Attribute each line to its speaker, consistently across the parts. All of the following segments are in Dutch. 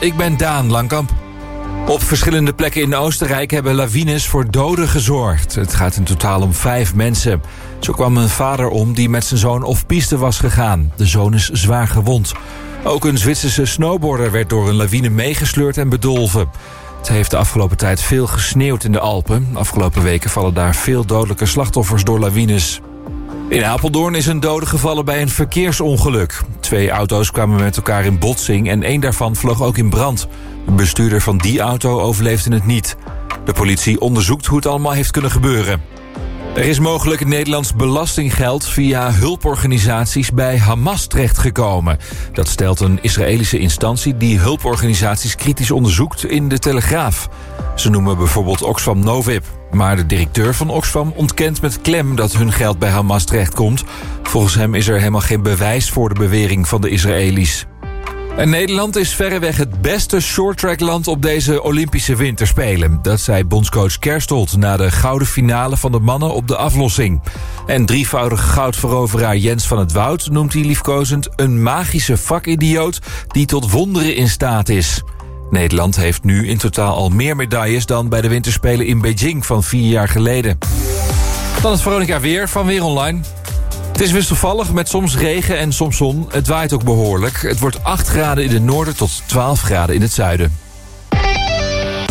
Speaker 1: ik ben Daan Langkamp. Op verschillende plekken in Oostenrijk hebben lawines voor doden gezorgd. Het gaat in totaal om vijf mensen. Zo kwam een vader om die met zijn zoon off piste was gegaan. De zoon is zwaar gewond. Ook een Zwitserse snowboarder werd door een lawine meegesleurd en bedolven. Het heeft de afgelopen tijd veel gesneeuwd in de Alpen. Afgelopen weken vallen daar veel dodelijke slachtoffers door lawines. In Apeldoorn is een dode gevallen bij een verkeersongeluk. Twee auto's kwamen met elkaar in botsing en één daarvan vloog ook in brand. De bestuurder van die auto overleefde het niet. De politie onderzoekt hoe het allemaal heeft kunnen gebeuren. Er is mogelijk Nederlands belastinggeld via hulporganisaties bij Hamas terechtgekomen. Dat stelt een Israëlische instantie die hulporganisaties kritisch onderzoekt in de Telegraaf. Ze noemen bijvoorbeeld Oxfam Novib. Maar de directeur van Oxfam ontkent met klem dat hun geld bij Hamas terechtkomt. Volgens hem is er helemaal geen bewijs voor de bewering van de Israëli's. Nederland is verreweg het beste shorttrackland op deze Olympische Winterspelen. Dat zei bondscoach Kerstold na de gouden finale van de mannen op de aflossing. En drievoudige goudveroveraar Jens van het Woud noemt hij liefkozend... een magische vakidioot die tot wonderen in staat is. Nederland heeft nu in totaal al meer medailles dan bij de Winterspelen in Beijing van vier jaar geleden. Dan het Veronica Weer van Weer Online. Het is wisselvallig met soms regen en soms zon. Het waait ook behoorlijk. Het wordt 8 graden in het noorden tot 12 graden in het zuiden.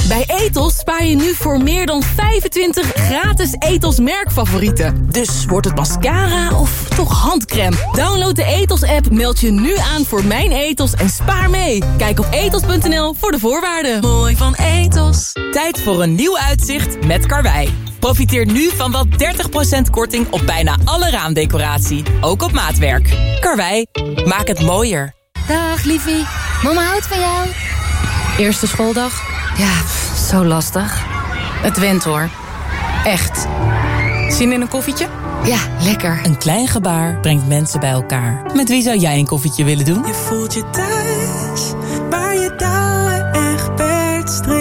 Speaker 2: Bij Etos spaar je nu voor meer dan 25 gratis Etos merkfavorieten. Dus wordt het mascara of toch handcrème? Download de Etos-app, meld je nu aan voor Mijn Etos en spaar mee. Kijk op etos.nl voor de voorwaarden. Mooi van Etos. Tijd voor een nieuw uitzicht met Karwei. Profiteer nu van wel 30% korting op bijna alle raamdecoratie. Ook op maatwerk. Karwei, maak het mooier.
Speaker 3: Dag liefie, mama houdt van jou. Eerste schooldag? Ja, zo lastig. Het went hoor. Echt. Zin in een koffietje? Ja, lekker.
Speaker 2: Een klein gebaar brengt mensen bij elkaar. Met wie zou jij een koffietje willen doen?
Speaker 4: Je voelt je thuis, waar je touwen echt strikt.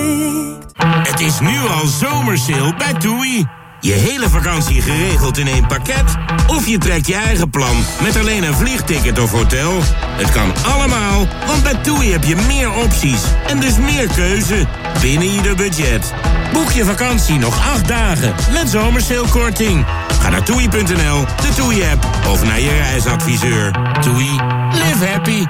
Speaker 5: Het is nu al zomersale bij TUI. Je hele vakantie geregeld in één pakket? Of je trekt je eigen plan met alleen een vliegticket of hotel? Het kan allemaal, want bij TUI heb je meer opties en dus meer keuze binnen ieder budget. Boek je vakantie nog acht dagen met zomerseelkorting. Ga naar toei.nl, de TUI-app of naar je reisadviseur. TUI, live happy.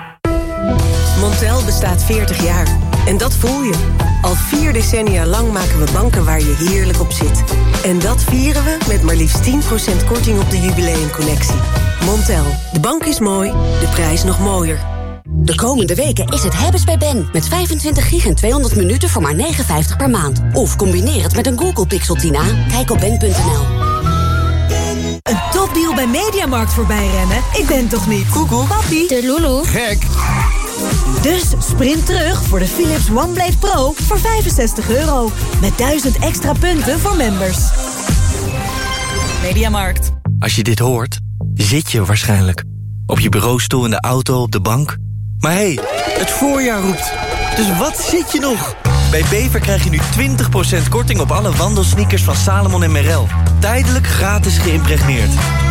Speaker 6: Montel bestaat 40 jaar. En dat voel je. Al vier decennia lang maken we banken waar je heerlijk op zit. En dat vieren we met maar liefst 10% korting op de jubileumcollectie. Montel, de bank is mooi, de prijs nog mooier.
Speaker 7: De komende weken is het hebben's bij Ben. Met 25 gig en 200 minuten voor maar 59 per maand. Of combineer het met een Google Pixel 10a. Kijk op ben.nl.
Speaker 8: Een topdeal bij Mediamarkt voorbij rennen? Ik ben toch niet?
Speaker 9: Google.
Speaker 8: Papi.
Speaker 9: De Lulu.
Speaker 1: Gek.
Speaker 8: Dus sprint terug voor de Philips OneBlade Pro voor 65 euro. Met 1000 extra punten voor members.
Speaker 2: Mediamarkt.
Speaker 10: Als je dit hoort, zit je waarschijnlijk. Op je bureaustoel, in de auto, op de bank. Maar hé, hey, het voorjaar roept. Dus wat zit je nog? Bij Bever krijg je nu 20% korting op alle wandelsneakers van Salomon en Merrell. Tijdelijk gratis geïmpregneerd.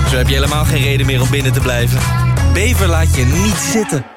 Speaker 10: Zo heb je helemaal geen reden meer om binnen te blijven. Bever laat je niet zitten.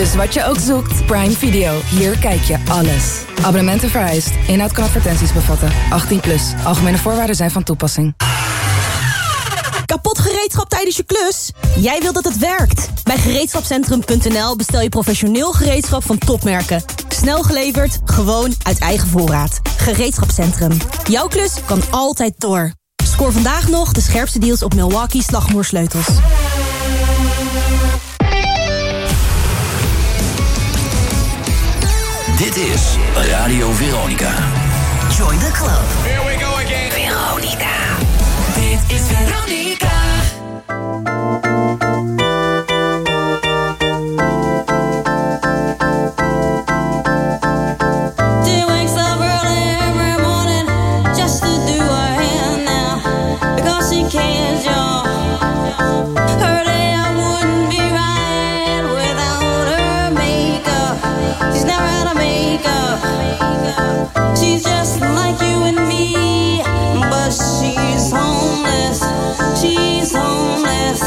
Speaker 11: Dus wat je ook zoekt, Prime Video. Hier kijk je alles. Abonnementen vereist. Inhoud kan advertenties bevatten. 18 plus. Algemene voorwaarden zijn van toepassing.
Speaker 12: Kapot gereedschap tijdens je klus? Jij wilt dat het werkt. Bij gereedschapcentrum.nl bestel je professioneel gereedschap van topmerken. Snel geleverd, gewoon uit eigen voorraad. Gereedschapcentrum. Jouw klus kan altijd door. Scoor vandaag nog de scherpste deals op Milwaukee slagmoersleutels.
Speaker 13: Dit is Radio Veronica.
Speaker 14: Join the club.
Speaker 13: Here we go again.
Speaker 14: Veronica. Dit is Veronica.
Speaker 15: is
Speaker 16: only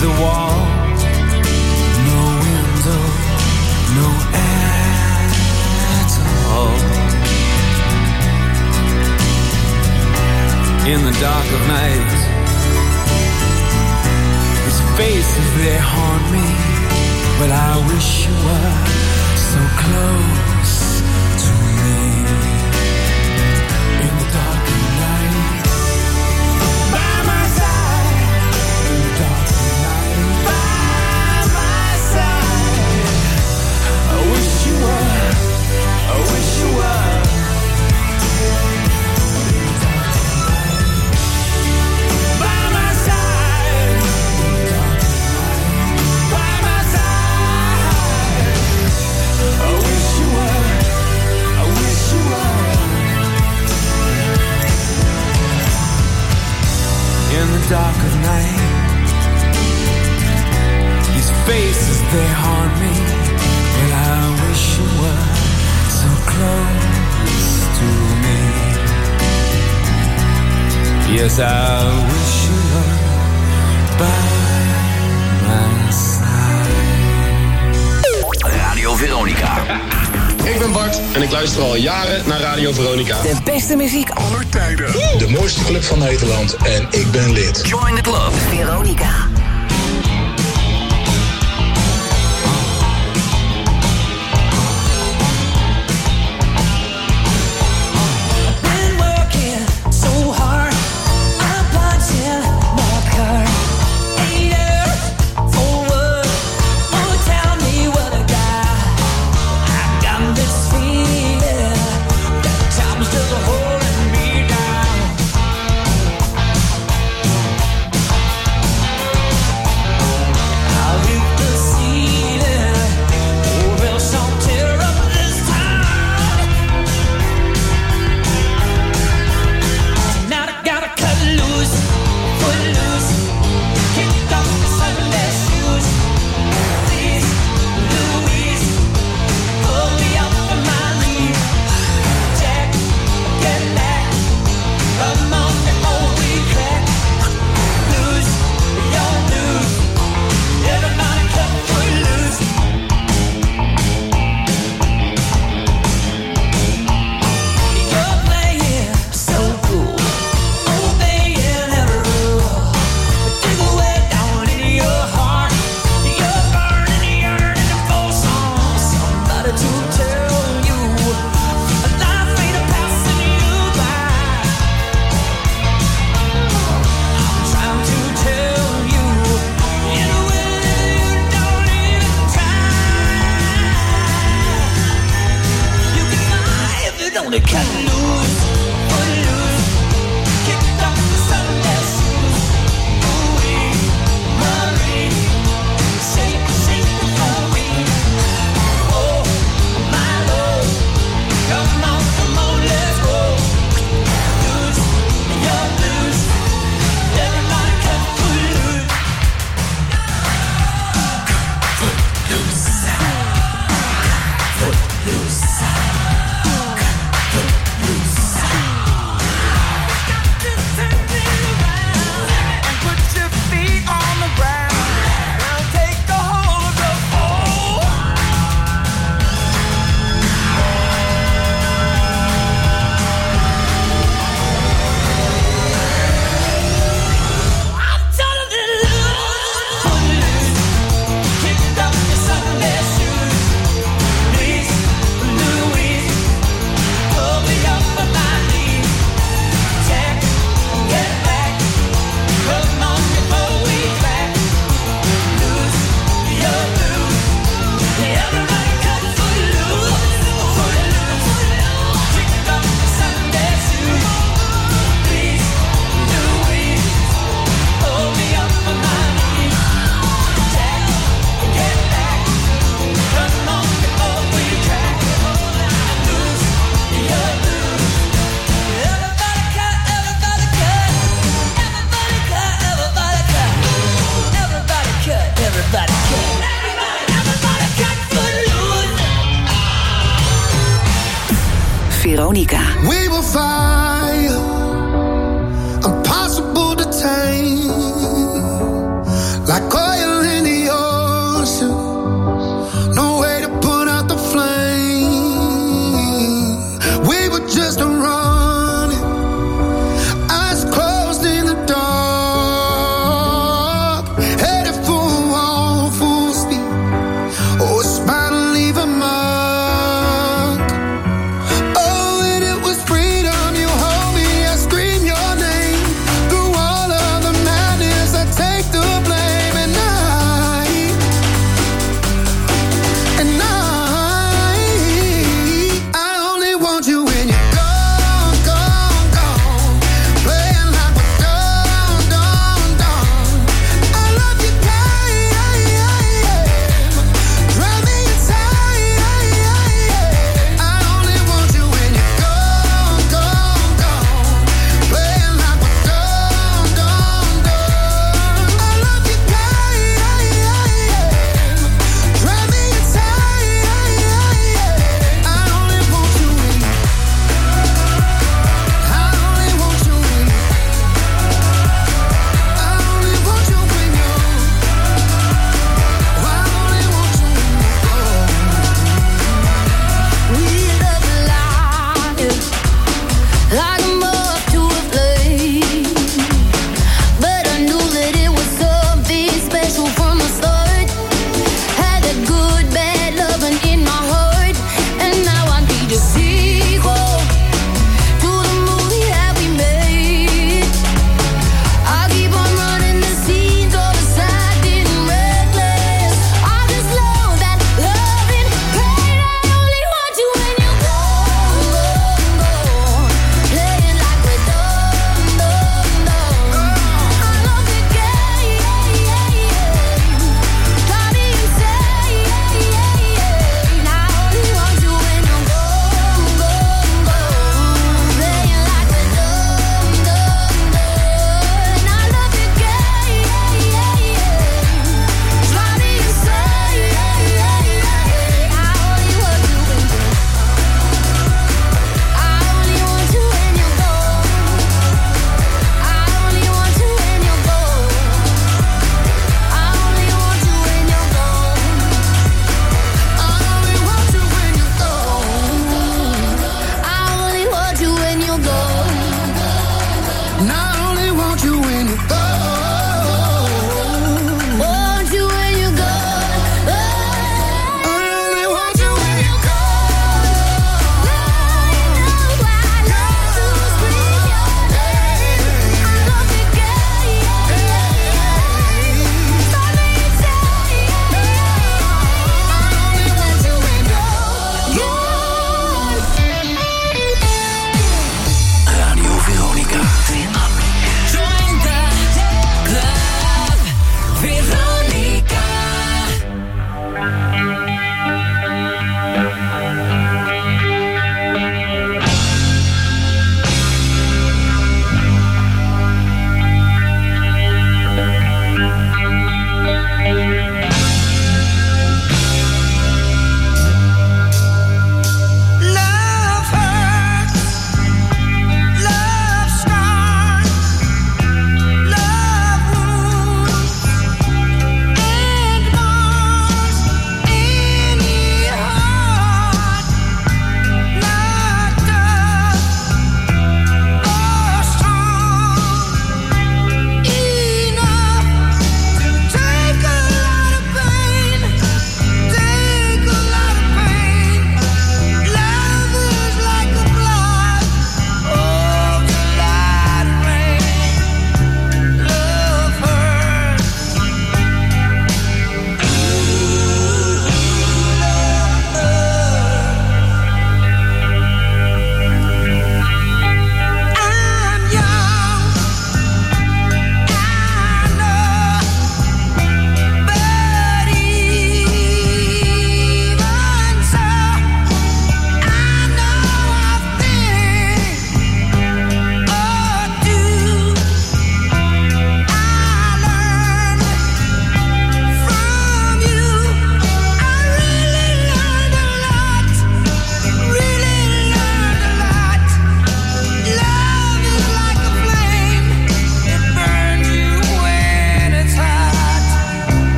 Speaker 16: the wall, no window, no air at all. In the dark of night, these faces they haunt me, but I wish you were so close. faces they haunt me. I wish you were so to me. Yes, I wish you were by my side.
Speaker 13: Radio Veronica.
Speaker 17: Ik ben Bart en ik luister al jaren naar Radio Veronica.
Speaker 14: De beste muziek aller tijden.
Speaker 17: De mooiste club van Nederland en ik ben lid.
Speaker 13: Join the club.
Speaker 14: Veronica.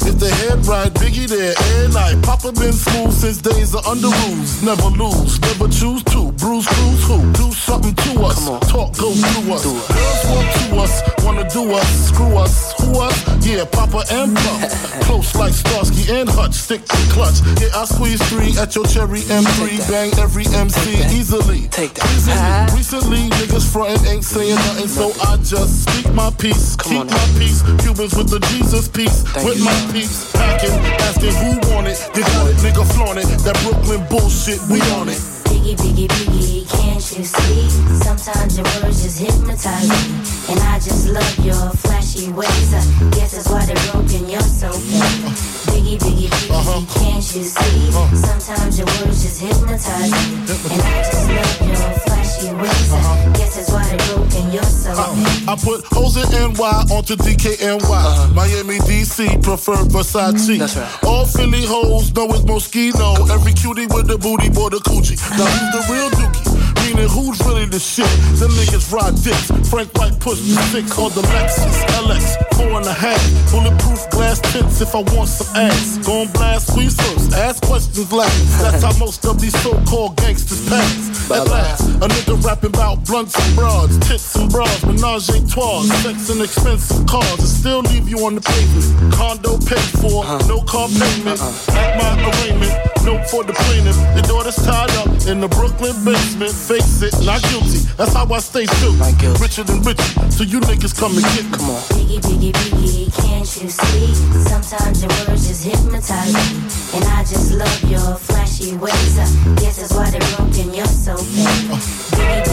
Speaker 18: If they head right, Biggie there, and I. Papa been school since days of under rules. Never lose, never choose to. Bruise, cruise, who? Do something to us. Talk, go through us. Girls want to us, wanna do us. Screw us, who us? Yeah, Papa and Pump. Close like Starsky and Hutch, stick to clutch. Yeah, I squeeze three at your cherry M3. Bang every MC Take easily.
Speaker 19: Take that.
Speaker 18: Easily. Huh? Recently, niggas frontin' ain't saying nothing, so I just speak my peace. Come Keep my peace. Cubans with the Jesus peace. Thank with you. my peace. Packing, asking who want it. You got it, nigga flaunt it. That Brooklyn bullshit, we on it.
Speaker 20: Biggie, biggie, biggie, can't you see? Sometimes your words just hypnotize me. And I just love your flashy ways. I guess that's why they're broken, you're so fake. Biggie, biggie, biggie, uh-huh. can't you see? Uh-huh. Sometimes your words just hypnotize me. And I just love your flashy ways. I uh-huh. guess that's why they're broken, you're so fake.
Speaker 18: Uh, I put hoes in NY onto DKNY. Miami, DC, prefer Versace. That's right. All Philly hoes know it's Moschino. Every cutie with the booty, boy, the coochie. Now who's the real dookie? Meaning who's really the shit? Them niggas ride dicks. Frank White pushed the six on the Lexus LX, four and a half. Bulletproof glass tints if I want some ass. Gon' blast first, ask questions last. That's how most of these so-called gangsters pass. At last, a nigga rapping about blunts and broads, tits and bras, menage a trois, sex and expensive cars, and still leave you on the pavement. Condo paid for, uh-huh. no car payment. Uh-uh. At my arraignment, note for the plaintiff. Your daughter's tied up in the Brooklyn basement. Face it, not guilty. That's how I stay true. Richer than rich, so you niggas come and get me. Come on.
Speaker 20: Biggie, biggie, biggie, can't you see? Sometimes your words just hypnotize me. And I just love your flashy ways. I guess that's why they're broken, you're so fake. Uh. Biggie, biggie,
Speaker 18: biggie,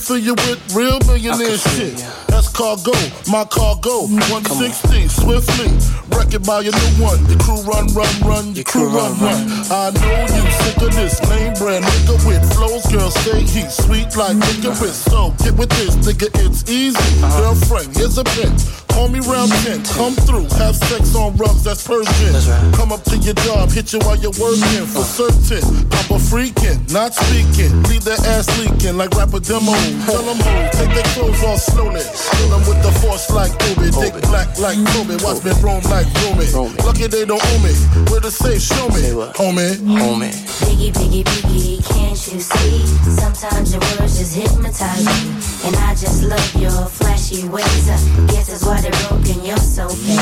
Speaker 18: can fill you with real millionaire shit. That's cargo, my cargo. 116, swiftly. Wreck it by your new one. Your crew run, run, run. Your crew run, run. I know you sick of this name brand nigga with flows. Girl, say he's sweet like licorice. So get with this, nigga, it's easy. Girlfriend, here's a pen. Call me round 10, come through, have sex on rugs, that's Persian. Come up to your job, hit you while you're working for certain. Papa freaking, not speaking, leave their ass leaking like rapper demo. Tell them who, take their clothes off slowly. Kill them with the force like Obi, dick black like Kobe, watch me roam like Romy. Lucky they don't owe me, where the safe, show me, homie. Homie.
Speaker 20: Biggie, biggie, biggie, can't you see? Sometimes your words just hypnotize me. And I just love your flashy ways. I guess that's why broken, you're so fake.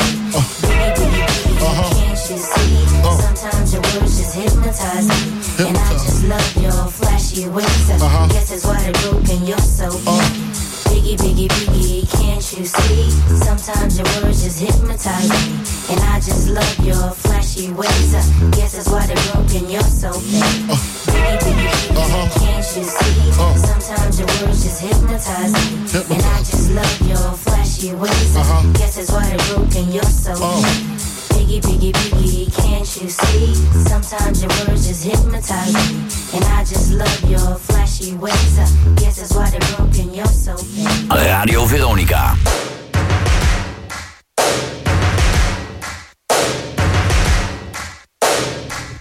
Speaker 20: Biggie, biggie, biggie, can't you see? Uh-huh. Sometimes your words just hypnotize me. And I just love your flashy ways. I uh-huh. guess that's why they're broken, you're so fake. Uh-huh. Biggie, biggie, biggie, can't you see? Sometimes your words just hypnotize me. And I just love your flashy ways. I guess that's why they're broken, you're so fake. Biggie, biggie, biggie, uh-huh. can't you see? Uh-huh. Sometimes your words just hypnotize me. And I just love your flashy ways. I uh-huh. guess that's why they're broken, you're so fake. Oh. Biggie, biggie, biggie, can't you see? Sometimes your words just hypnotize me. And I just love your flashy ways. I guess that's why they're broken, you're so fake.
Speaker 13: Radio Veronica.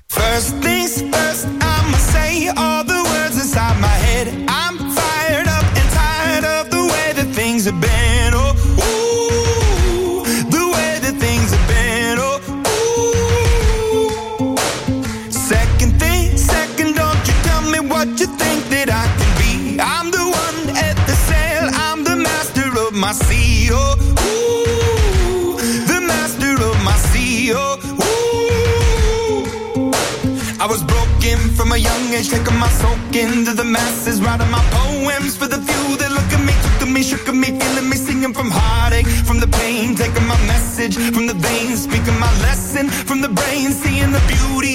Speaker 21: First things first, I'ma say all masses, writing my poems for the few that look at me, took to me, shook at me, feeling me, singing from heartache, from the pain, taking my message from the veins, speaking my lesson from the brain, seeing the beauty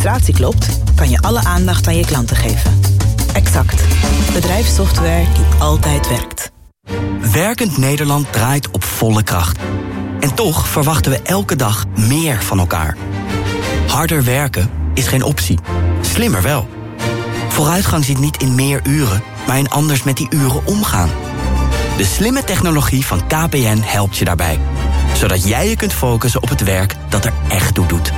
Speaker 22: administratie klopt, kan je alle aandacht aan je klanten geven. Exact. Bedrijfssoftware die altijd werkt.
Speaker 23: Werkend Nederland draait op volle kracht. En toch verwachten we elke dag meer van elkaar. Harder werken is geen optie. Slimmer wel. Vooruitgang zit niet in meer uren, maar in anders met die uren omgaan. De slimme technologie van KPN helpt je daarbij. Zodat jij je kunt focussen op het werk dat er echt toe doet.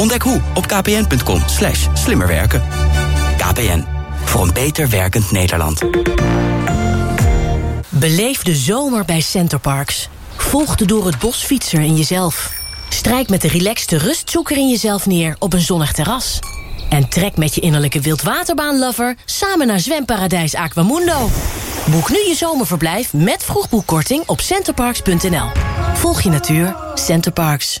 Speaker 23: Ontdek hoe op kpn.com slash slimmerwerken. KPN, voor een beter werkend Nederland.
Speaker 2: Beleef de zomer bij Centerparks. Volg de door het bos fietser in jezelf. Strijk met de relaxte rustzoeker in jezelf neer op een zonnig terras. En trek met je innerlijke wildwaterbaanlover samen naar zwemparadijs Aquamundo. Boek nu je zomerverblijf met vroegboekkorting op centerparks.nl. Volg je natuur, Centerparks.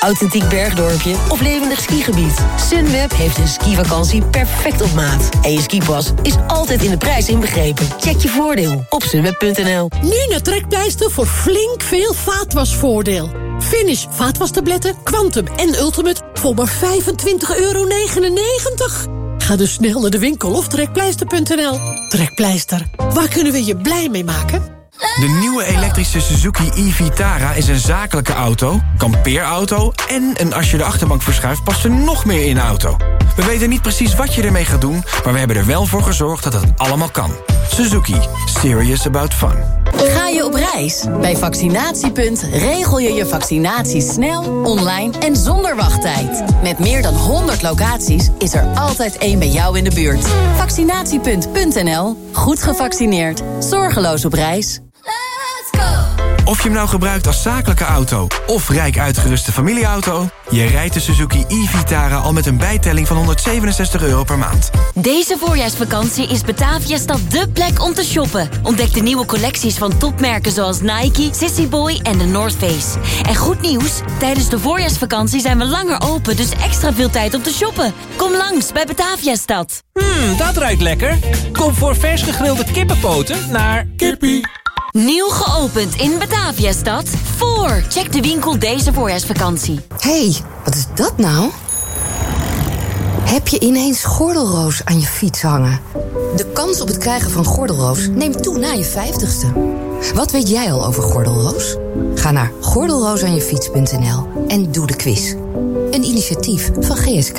Speaker 6: Authentiek bergdorpje of levendig skigebied. Sunweb heeft een skivakantie perfect op maat. En je skipas is altijd in de prijs inbegrepen. Check je voordeel op sunweb.nl.
Speaker 24: Nu naar Trekpleister voor flink veel vaatwasvoordeel. Finish vaatwastabletten, Quantum en Ultimate voor maar 25,99 euro. Ga dus snel naar de winkel of trekpleister.nl. Trekpleister, waar kunnen we je blij mee maken?
Speaker 25: De nieuwe elektrische Suzuki e-Vitara is een zakelijke auto, kampeerauto... en een als je de achterbank verschuift past er nog meer in de auto. We weten niet precies wat je ermee gaat doen... maar we hebben er wel voor gezorgd dat het allemaal kan. Suzuki. Serious about fun.
Speaker 2: Ga je op reis? Bij Vaccinatiepunt regel je je vaccinatie snel, online en zonder wachttijd. Met meer dan 100 locaties is er altijd één bij jou in de buurt. Vaccinatiepunt.nl. Goed gevaccineerd. Zorgeloos op reis.
Speaker 25: Of je hem nou gebruikt als zakelijke auto of rijk uitgeruste familieauto... je rijdt de Suzuki e-Vitara al met een bijtelling van 167 euro per maand.
Speaker 20: Deze voorjaarsvakantie is Bataviastad dé plek om te shoppen. Ontdek de nieuwe collecties van topmerken zoals Nike, Sissy Boy en The North Face. En goed nieuws, tijdens de voorjaarsvakantie zijn we langer open... dus extra veel tijd om te shoppen. Kom langs bij Bataviastad.
Speaker 1: Hmm, dat ruikt lekker. Kom voor vers gegrilde kippenpoten naar Kippie.
Speaker 20: Nieuw geopend in Bataviastad. Voor. Check de winkel deze voorjaarsvakantie.
Speaker 26: hey, wat is dat nou? Heb je ineens gordelroos aan je fiets hangen? De kans op het krijgen van gordelroos neemt toe na je 50ste. Wat weet jij al over gordelroos? Ga naar gordelroosaanjefiets.nl en doe de quiz. Een initiatief van GSK.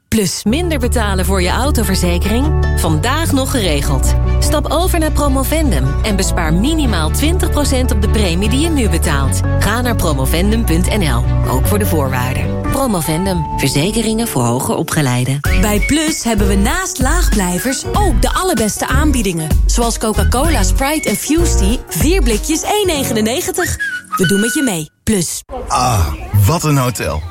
Speaker 2: Plus minder betalen voor je autoverzekering? Vandaag nog geregeld. Stap over naar Promovendum en bespaar minimaal 20% op de premie die je nu betaalt. Ga naar promovendum.nl, ook voor de voorwaarden. Promovendum, verzekeringen voor hoger opgeleiden. Bij Plus hebben we naast laagblijvers ook de allerbeste aanbiedingen. Zoals Coca-Cola, Sprite en Fusty, 4 blikjes 1,99. We doen met je mee. Plus.
Speaker 27: Ah, wat een hotel.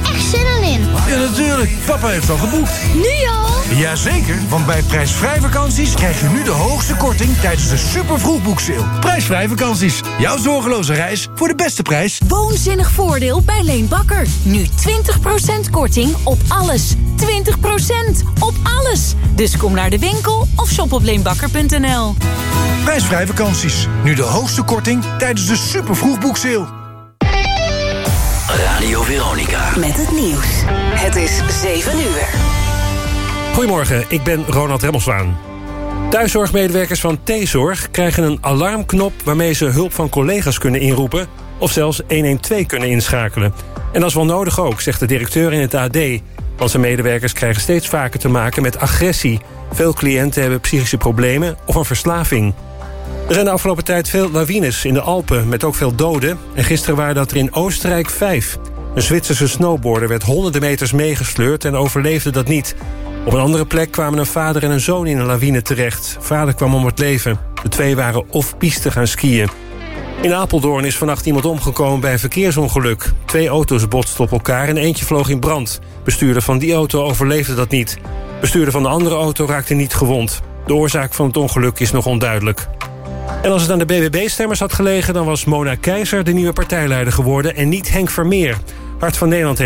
Speaker 28: Ja, natuurlijk. Papa heeft al geboekt.
Speaker 29: Nu al?
Speaker 28: Jazeker, want bij prijsvrij vakanties krijg je nu de hoogste korting tijdens de super vroegboekseil. Prijsvrij vakanties. Jouw zorgeloze reis voor de beste prijs.
Speaker 2: Woonzinnig voordeel bij Leen Bakker. Nu 20% korting op alles. 20% op alles. Dus kom naar de winkel of shop op leenbakker.nl.
Speaker 28: Prijsvrij vakanties. Nu de hoogste korting tijdens de super vroegboekseil.
Speaker 13: Radio Veronica.
Speaker 30: Met het nieuws. Het is 7 uur.
Speaker 31: Goedemorgen, ik ben Ronald Remmelswaan. Thuiszorgmedewerkers van T-Zorg krijgen een alarmknop... waarmee ze hulp van collega's kunnen inroepen... of zelfs 112 kunnen inschakelen. En dat is wel nodig ook, zegt de directeur in het AD. Want zijn medewerkers krijgen steeds vaker te maken met agressie. Veel cliënten hebben psychische problemen of een verslaving. Er zijn de afgelopen tijd veel lawines in de Alpen, met ook veel doden. En gisteren waren dat er in Oostenrijk vijf. Een Zwitserse snowboarder werd honderden meters meegesleurd en overleefde dat niet. Op een andere plek kwamen een vader en een zoon in een lawine terecht. Vader kwam om het leven. De twee waren off-piste gaan skiën. In Apeldoorn is vannacht iemand omgekomen bij een verkeersongeluk. Twee auto's botsten op elkaar en eentje vloog in brand. Bestuurder van die auto overleefde dat niet. Bestuurder van de andere auto raakte niet gewond. De oorzaak van het ongeluk is nog onduidelijk. En als het aan de BBB-stemmers had gelegen... dan was Mona Keizer de nieuwe partijleider geworden... en niet Henk Vermeer. Hart van Nederland heeft